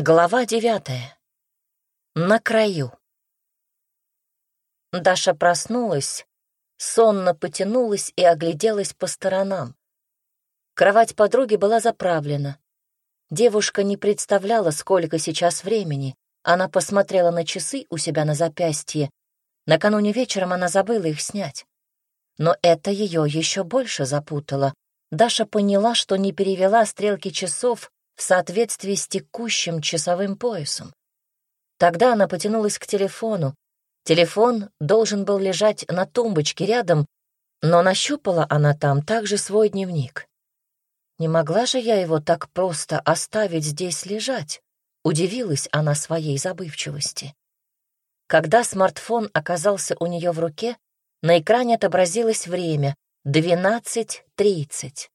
Глава девятая. На краю. Даша проснулась, сонно потянулась и огляделась по сторонам. Кровать подруги была заправлена. Девушка не представляла, сколько сейчас времени. Она посмотрела на часы у себя на запястье. Накануне вечером она забыла их снять. Но это ее еще больше запутало. Даша поняла, что не перевела стрелки часов в соответствии с текущим часовым поясом. Тогда она потянулась к телефону. Телефон должен был лежать на тумбочке рядом, но нащупала она там также свой дневник. Не могла же я его так просто оставить здесь лежать, удивилась она своей забывчивости. Когда смартфон оказался у нее в руке, на экране отобразилось время — 12.30.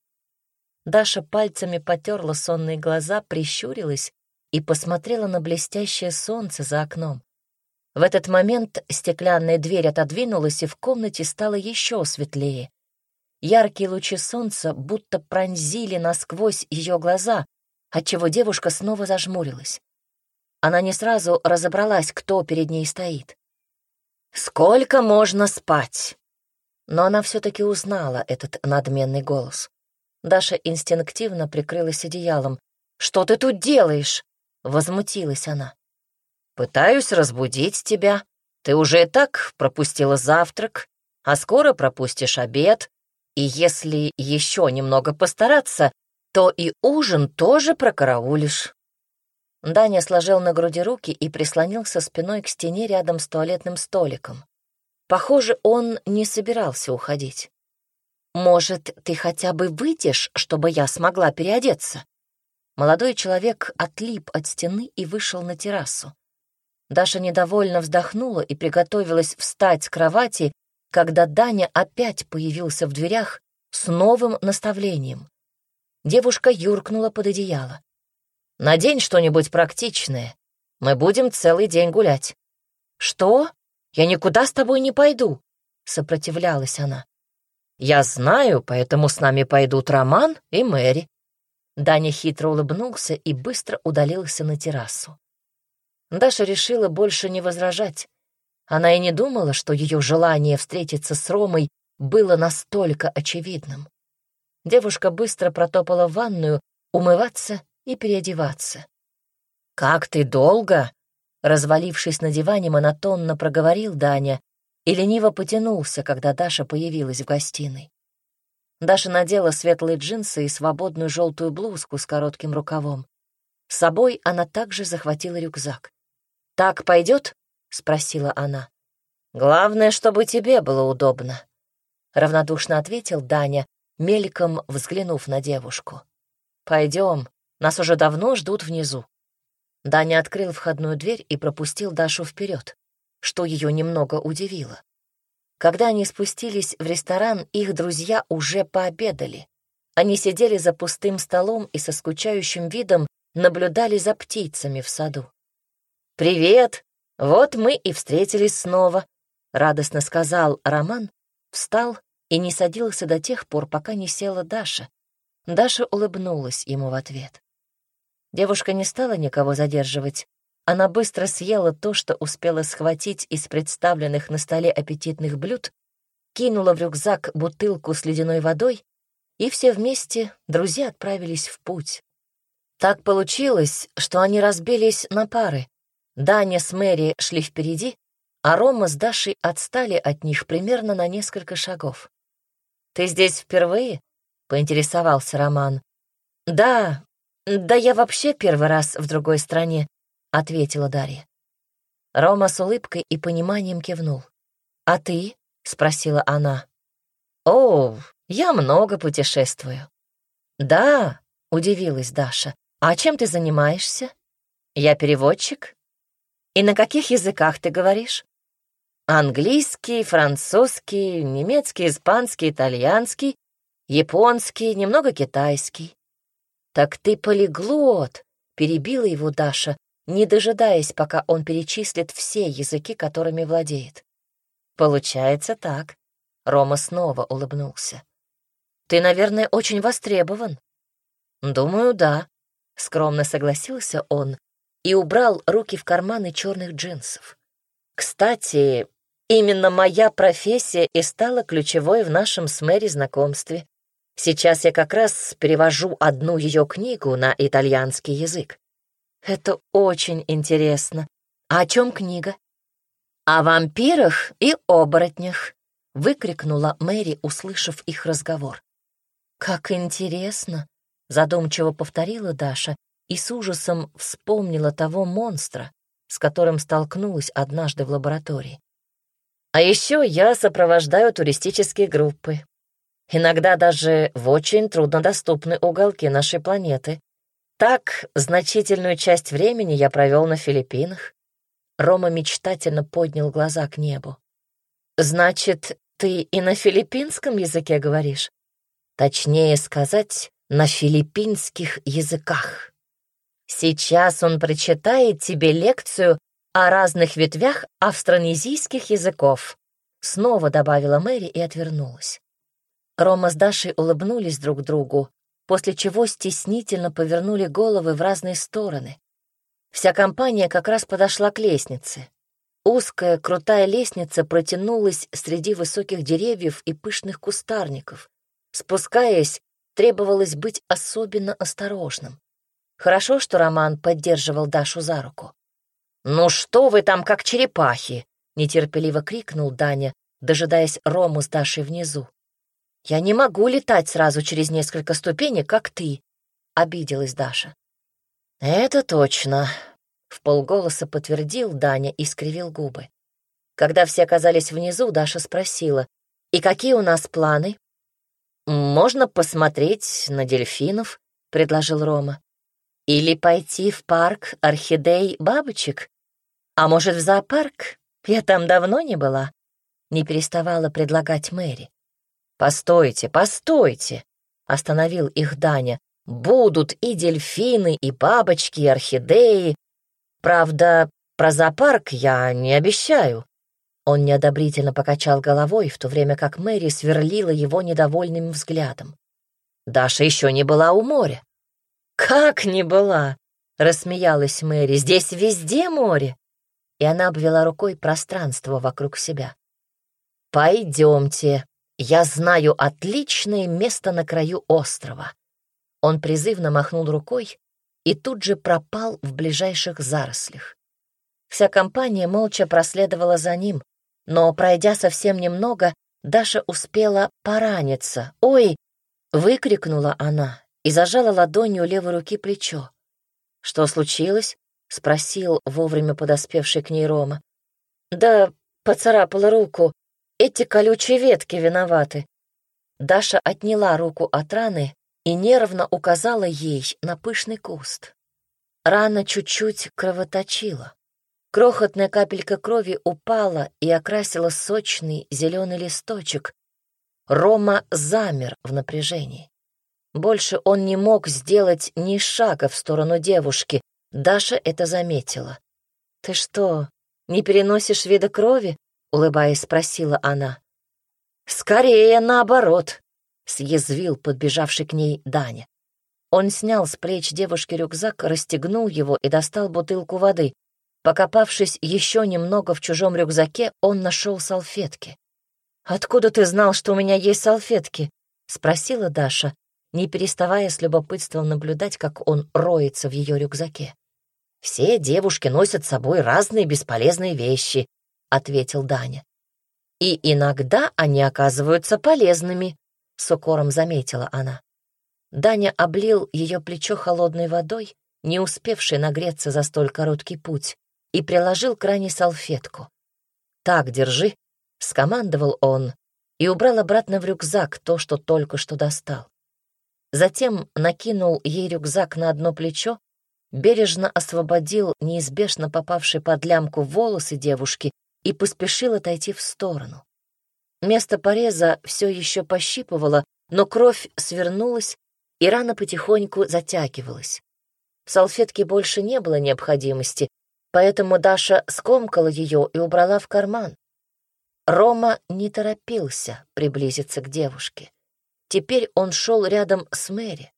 Даша пальцами потерла сонные глаза, прищурилась и посмотрела на блестящее солнце за окном. В этот момент стеклянная дверь отодвинулась, и в комнате стало еще светлее. Яркие лучи солнца будто пронзили насквозь ее глаза, отчего девушка снова зажмурилась. Она не сразу разобралась, кто перед ней стоит. «Сколько можно спать?» Но она все-таки узнала этот надменный голос. Даша инстинктивно прикрылась одеялом. «Что ты тут делаешь?» — возмутилась она. «Пытаюсь разбудить тебя. Ты уже и так пропустила завтрак, а скоро пропустишь обед. И если еще немного постараться, то и ужин тоже прокараулишь». Даня сложил на груди руки и прислонился спиной к стене рядом с туалетным столиком. Похоже, он не собирался уходить. «Может, ты хотя бы выйдешь, чтобы я смогла переодеться?» Молодой человек отлип от стены и вышел на террасу. Даша недовольно вздохнула и приготовилась встать с кровати, когда Даня опять появился в дверях с новым наставлением. Девушка юркнула под одеяло. «Надень что-нибудь практичное. Мы будем целый день гулять». «Что? Я никуда с тобой не пойду», — сопротивлялась она. «Я знаю, поэтому с нами пойдут Роман и Мэри». Даня хитро улыбнулся и быстро удалился на террасу. Даша решила больше не возражать. Она и не думала, что ее желание встретиться с Ромой было настолько очевидным. Девушка быстро протопала в ванную, умываться и переодеваться. «Как ты долго?» Развалившись на диване, монотонно проговорил Даня, и лениво потянулся, когда Даша появилась в гостиной. Даша надела светлые джинсы и свободную желтую блузку с коротким рукавом. С собой она также захватила рюкзак. «Так пойдет?» — спросила она. «Главное, чтобы тебе было удобно», — равнодушно ответил Даня, мельком взглянув на девушку. «Пойдем, нас уже давно ждут внизу». Даня открыл входную дверь и пропустил Дашу вперед что ее немного удивило. Когда они спустились в ресторан, их друзья уже пообедали. Они сидели за пустым столом и со скучающим видом наблюдали за птицами в саду. «Привет! Вот мы и встретились снова», — радостно сказал Роман, встал и не садился до тех пор, пока не села Даша. Даша улыбнулась ему в ответ. Девушка не стала никого задерживать, она быстро съела то, что успела схватить из представленных на столе аппетитных блюд, кинула в рюкзак бутылку с ледяной водой, и все вместе друзья отправились в путь. Так получилось, что они разбились на пары. Даня с Мэри шли впереди, а Рома с Дашей отстали от них примерно на несколько шагов. «Ты здесь впервые?» — поинтересовался Роман. «Да, да я вообще первый раз в другой стране», — ответила Дарья. Рома с улыбкой и пониманием кивнул. «А ты?» — спросила она. «О, я много путешествую». «Да», — удивилась Даша. «А чем ты занимаешься?» «Я переводчик». «И на каких языках ты говоришь?» «Английский, французский, немецкий, испанский, итальянский, японский, немного китайский». «Так ты полиглот», — перебила его Даша, не дожидаясь, пока он перечислит все языки, которыми владеет. «Получается так». Рома снова улыбнулся. «Ты, наверное, очень востребован». «Думаю, да», — скромно согласился он и убрал руки в карманы черных джинсов. «Кстати, именно моя профессия и стала ключевой в нашем с Мэри знакомстве. Сейчас я как раз перевожу одну ее книгу на итальянский язык. Это очень интересно. А о чем книга? О вампирах и оборотнях, выкрикнула Мэри, услышав их разговор. Как интересно, задумчиво повторила Даша и с ужасом вспомнила того монстра, с которым столкнулась однажды в лаборатории. А еще я сопровождаю туристические группы. Иногда даже в очень труднодоступные уголки нашей планеты. Так, значительную часть времени я провел на Филиппинах. Рома мечтательно поднял глаза к небу. «Значит, ты и на филиппинском языке говоришь?» Точнее сказать, на филиппинских языках. Сейчас он прочитает тебе лекцию о разных ветвях австронезийских языков. Снова добавила Мэри и отвернулась. Рома с Дашей улыбнулись друг другу, после чего стеснительно повернули головы в разные стороны. Вся компания как раз подошла к лестнице. Узкая, крутая лестница протянулась среди высоких деревьев и пышных кустарников. Спускаясь, требовалось быть особенно осторожным. Хорошо, что Роман поддерживал Дашу за руку. «Ну что вы там, как черепахи!» — нетерпеливо крикнул Даня, дожидаясь Рому с Дашей внизу. «Я не могу летать сразу через несколько ступенек, как ты», — обиделась Даша. «Это точно», — в полголоса подтвердил Даня и скривил губы. Когда все оказались внизу, Даша спросила, «И какие у нас планы?» «Можно посмотреть на дельфинов», — предложил Рома. «Или пойти в парк орхидей бабочек? А может, в зоопарк? Я там давно не была», — не переставала предлагать Мэри. «Постойте, постойте!» — остановил их Даня. «Будут и дельфины, и бабочки, и орхидеи. Правда, про зоопарк я не обещаю». Он неодобрительно покачал головой, в то время как Мэри сверлила его недовольным взглядом. Даша еще не была у моря. «Как не была?» — рассмеялась Мэри. «Здесь везде море!» И она обвела рукой пространство вокруг себя. «Пойдемте», «Я знаю отличное место на краю острова». Он призывно махнул рукой и тут же пропал в ближайших зарослях. Вся компания молча проследовала за ним, но, пройдя совсем немного, Даша успела пораниться. «Ой!» — выкрикнула она и зажала ладонью левой руки плечо. «Что случилось?» — спросил вовремя подоспевший к ней Рома. «Да поцарапала руку. Эти колючие ветки виноваты. Даша отняла руку от раны и нервно указала ей на пышный куст. Рана чуть-чуть кровоточила. Крохотная капелька крови упала и окрасила сочный зеленый листочек. Рома замер в напряжении. Больше он не мог сделать ни шага в сторону девушки. Даша это заметила. «Ты что, не переносишь вида крови?» Улыбаясь, спросила она. «Скорее наоборот», — съязвил подбежавший к ней Даня. Он снял с плеч девушки рюкзак, расстегнул его и достал бутылку воды. Покопавшись еще немного в чужом рюкзаке, он нашел салфетки. «Откуда ты знал, что у меня есть салфетки?» — спросила Даша, не переставая с любопытством наблюдать, как он роется в ее рюкзаке. «Все девушки носят с собой разные бесполезные вещи», ответил Даня. И иногда они оказываются полезными, с укором заметила она. Даня облил ее плечо холодной водой, не успевшей нагреться за столь короткий путь, и приложил к ране салфетку. «Так, держи», — скомандовал он и убрал обратно в рюкзак то, что только что достал. Затем накинул ей рюкзак на одно плечо, бережно освободил неизбежно попавшие под лямку волосы девушки и поспешил отойти в сторону. Место пореза все еще пощипывало, но кровь свернулась, и рана потихоньку затягивалась. В салфетке больше не было необходимости, поэтому Даша скомкала ее и убрала в карман. Рома не торопился приблизиться к девушке. Теперь он шел рядом с Мэри.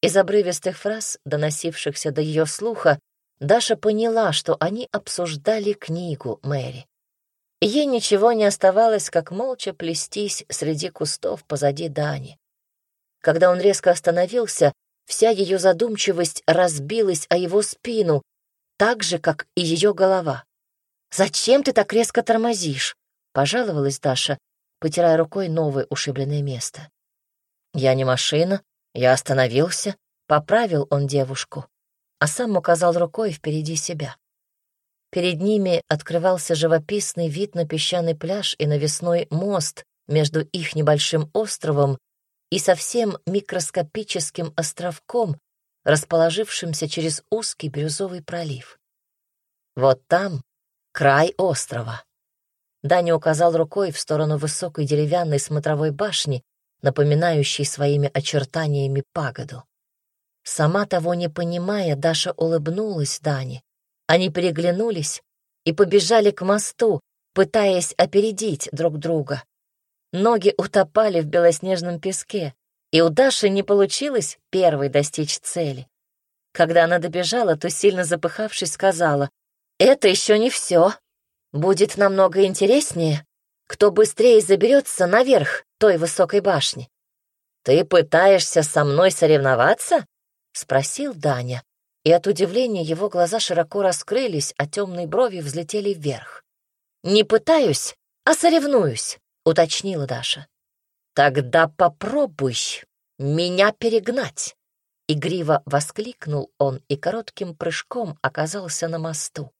Из обрывистых фраз, доносившихся до ее слуха, Даша поняла, что они обсуждали книгу Мэри. Ей ничего не оставалось, как молча плестись среди кустов позади Дани. Когда он резко остановился, вся ее задумчивость разбилась о его спину, так же, как и ее голова. «Зачем ты так резко тормозишь?» — пожаловалась Даша, потирая рукой новое ушибленное место. «Я не машина, я остановился», — поправил он девушку, а сам указал рукой впереди себя. Перед ними открывался живописный вид на песчаный пляж и навесной мост между их небольшим островом и совсем микроскопическим островком, расположившимся через узкий бирюзовый пролив. Вот там край острова. Даня указал рукой в сторону высокой деревянной смотровой башни, напоминающей своими очертаниями пагоду. Сама того не понимая, Даша улыбнулась Дане. Они переглянулись и побежали к мосту, пытаясь опередить друг друга. Ноги утопали в белоснежном песке, и у Даши не получилось первой достичь цели. Когда она добежала, то, сильно запыхавшись, сказала, «Это еще не все. Будет намного интереснее, кто быстрее заберется наверх той высокой башни». «Ты пытаешься со мной соревноваться?» — спросил Даня, и от удивления его глаза широко раскрылись, а темные брови взлетели вверх. «Не пытаюсь, а соревнуюсь», — уточнила Даша. «Тогда попробуй меня перегнать!» Игриво воскликнул он и коротким прыжком оказался на мосту.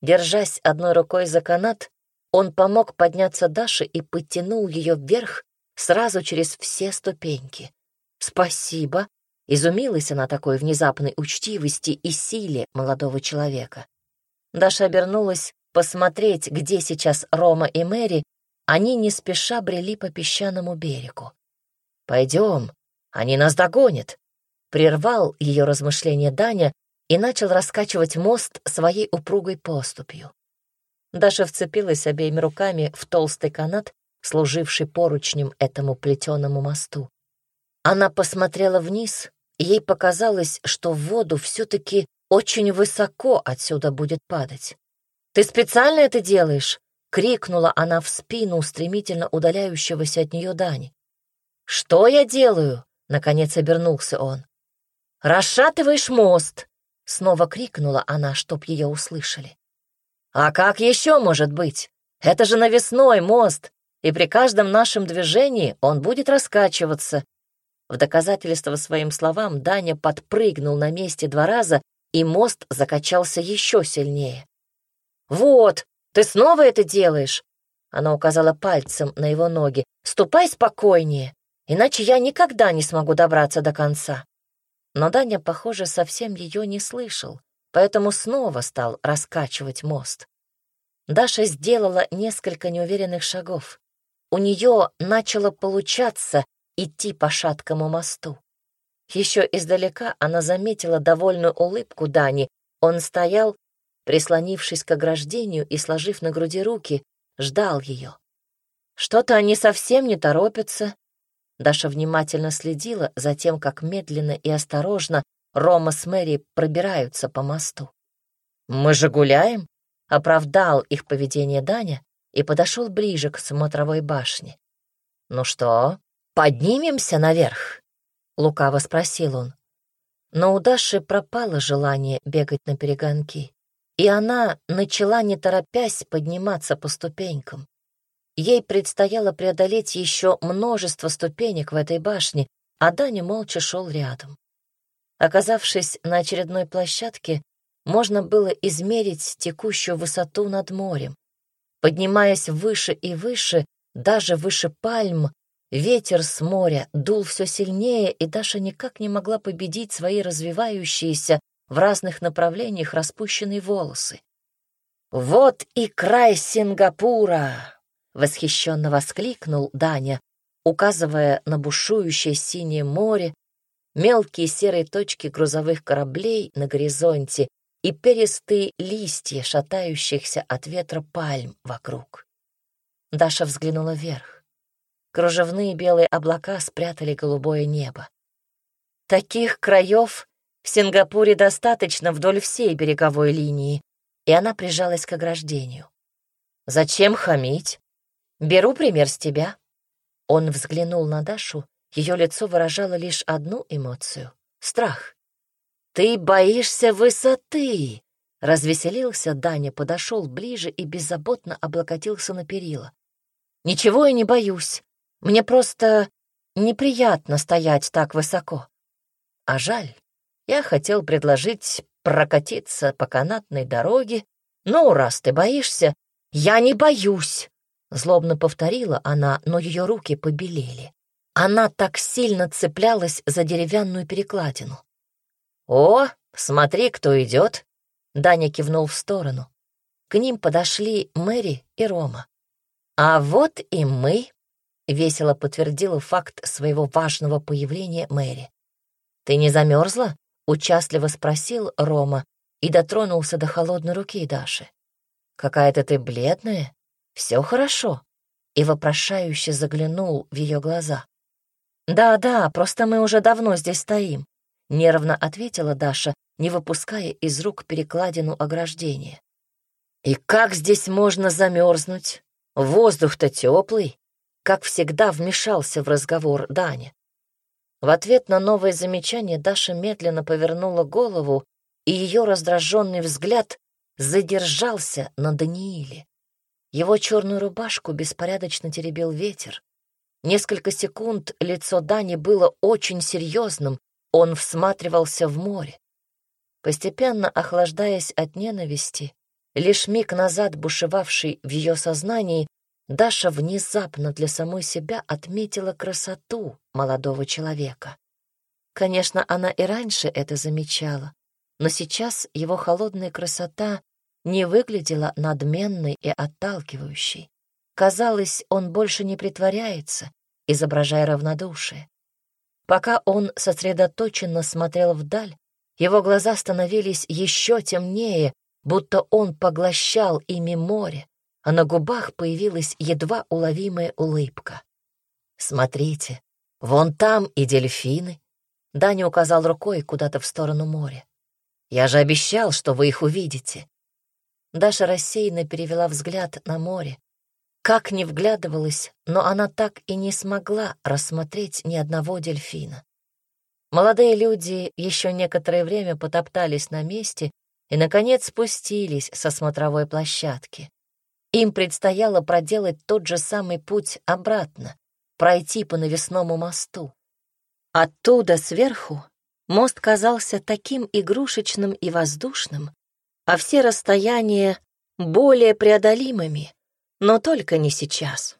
Держась одной рукой за канат, он помог подняться Даше и подтянул ее вверх сразу через все ступеньки. «Спасибо!» — изумилась она такой внезапной учтивости и силе молодого человека. Даша обернулась посмотреть, где сейчас Рома и Мэри, они не спеша брели по песчаному берегу. «Пойдем, они нас догонят», — прервал ее размышления Даня и начал раскачивать мост своей упругой поступью. Даша вцепилась обеими руками в толстый канат, служивший поручнем этому плетеному мосту. Она посмотрела вниз, ей показалось, что в воду все-таки очень высоко отсюда будет падать. «Ты специально это делаешь?» — крикнула она в спину стремительно удаляющегося от нее Дани. «Что я делаю?» — наконец обернулся он. «Расшатываешь мост!» — снова крикнула она, чтоб ее услышали. «А как еще может быть? Это же навесной мост, и при каждом нашем движении он будет раскачиваться». В доказательство своим словам Даня подпрыгнул на месте два раза, и мост закачался еще сильнее. «Вот, ты снова это делаешь?» Она указала пальцем на его ноги. «Ступай спокойнее, иначе я никогда не смогу добраться до конца». Но Даня, похоже, совсем ее не слышал, поэтому снова стал раскачивать мост. Даша сделала несколько неуверенных шагов. У нее начало получаться идти по шаткому мосту. Еще издалека она заметила довольную улыбку Дани. Он стоял, прислонившись к ограждению и сложив на груди руки, ждал ее. Что-то они совсем не торопятся. Даша внимательно следила за тем, как медленно и осторожно Рома с Мэри пробираются по мосту. «Мы же гуляем?» — оправдал их поведение Даня и подошел ближе к смотровой башне. «Ну что, поднимемся наверх?» — лукаво спросил он. Но у Даши пропало желание бегать на перегонки и она начала, не торопясь, подниматься по ступенькам. Ей предстояло преодолеть еще множество ступенек в этой башне, а Даня молча шел рядом. Оказавшись на очередной площадке, можно было измерить текущую высоту над морем. Поднимаясь выше и выше, даже выше пальм, ветер с моря дул все сильнее, и Даша никак не могла победить свои развивающиеся в разных направлениях распущенные волосы. «Вот и край Сингапура!» — восхищенно воскликнул Даня, указывая на бушующее синее море, мелкие серые точки грузовых кораблей на горизонте и перистые листья, шатающихся от ветра пальм вокруг. Даша взглянула вверх. Кружевные белые облака спрятали голубое небо. Таких краев в Сингапуре достаточно вдоль всей береговой линии, и она прижалась к ограждению. «Зачем хамить? Беру пример с тебя». Он взглянул на Дашу, ее лицо выражало лишь одну эмоцию — страх. «Ты боишься высоты!» Развеселился Даня, подошел ближе и беззаботно облокотился на перила. «Ничего я не боюсь. Мне просто неприятно стоять так высоко. А жаль, я хотел предложить прокатиться по канатной дороге. Ну, раз ты боишься, я не боюсь!» Злобно повторила она, но ее руки побелели. Она так сильно цеплялась за деревянную перекладину. «О, смотри, кто идет!» Даня кивнул в сторону. К ним подошли Мэри и Рома. «А вот и мы», — весело подтвердила факт своего важного появления Мэри. «Ты не замерзла?» — участливо спросил Рома и дотронулся до холодной руки Даши. «Какая-то ты бледная. Все хорошо?» И вопрошающе заглянул в ее глаза. «Да-да, просто мы уже давно здесь стоим», — нервно ответила Даша, не выпуская из рук перекладину ограждения. «И как здесь можно замерзнуть? Воздух-то теплый!» Как всегда вмешался в разговор Даня. В ответ на новое замечание Даша медленно повернула голову, и ее раздраженный взгляд задержался на Данииле. Его черную рубашку беспорядочно теребил ветер. Несколько секунд лицо Дани было очень серьезным, он всматривался в море. Постепенно охлаждаясь от ненависти, лишь миг назад бушевавший в ее сознании, Даша внезапно для самой себя отметила красоту молодого человека. Конечно, она и раньше это замечала, но сейчас его холодная красота не выглядела надменной и отталкивающей. Казалось, он больше не притворяется, изображая равнодушие. Пока он сосредоточенно смотрел вдаль, его глаза становились еще темнее, будто он поглощал ими море, а на губах появилась едва уловимая улыбка. «Смотрите, вон там и дельфины», — Даня указал рукой куда-то в сторону моря. «Я же обещал, что вы их увидите». Даша рассеянно перевела взгляд на море. Как ни вглядывалась, но она так и не смогла рассмотреть ни одного дельфина. Молодые люди еще некоторое время потоптались на месте и, наконец, спустились со смотровой площадки. Им предстояло проделать тот же самый путь обратно, пройти по навесному мосту. Оттуда, сверху, мост казался таким игрушечным и воздушным, а все расстояния более преодолимыми, но только не сейчас.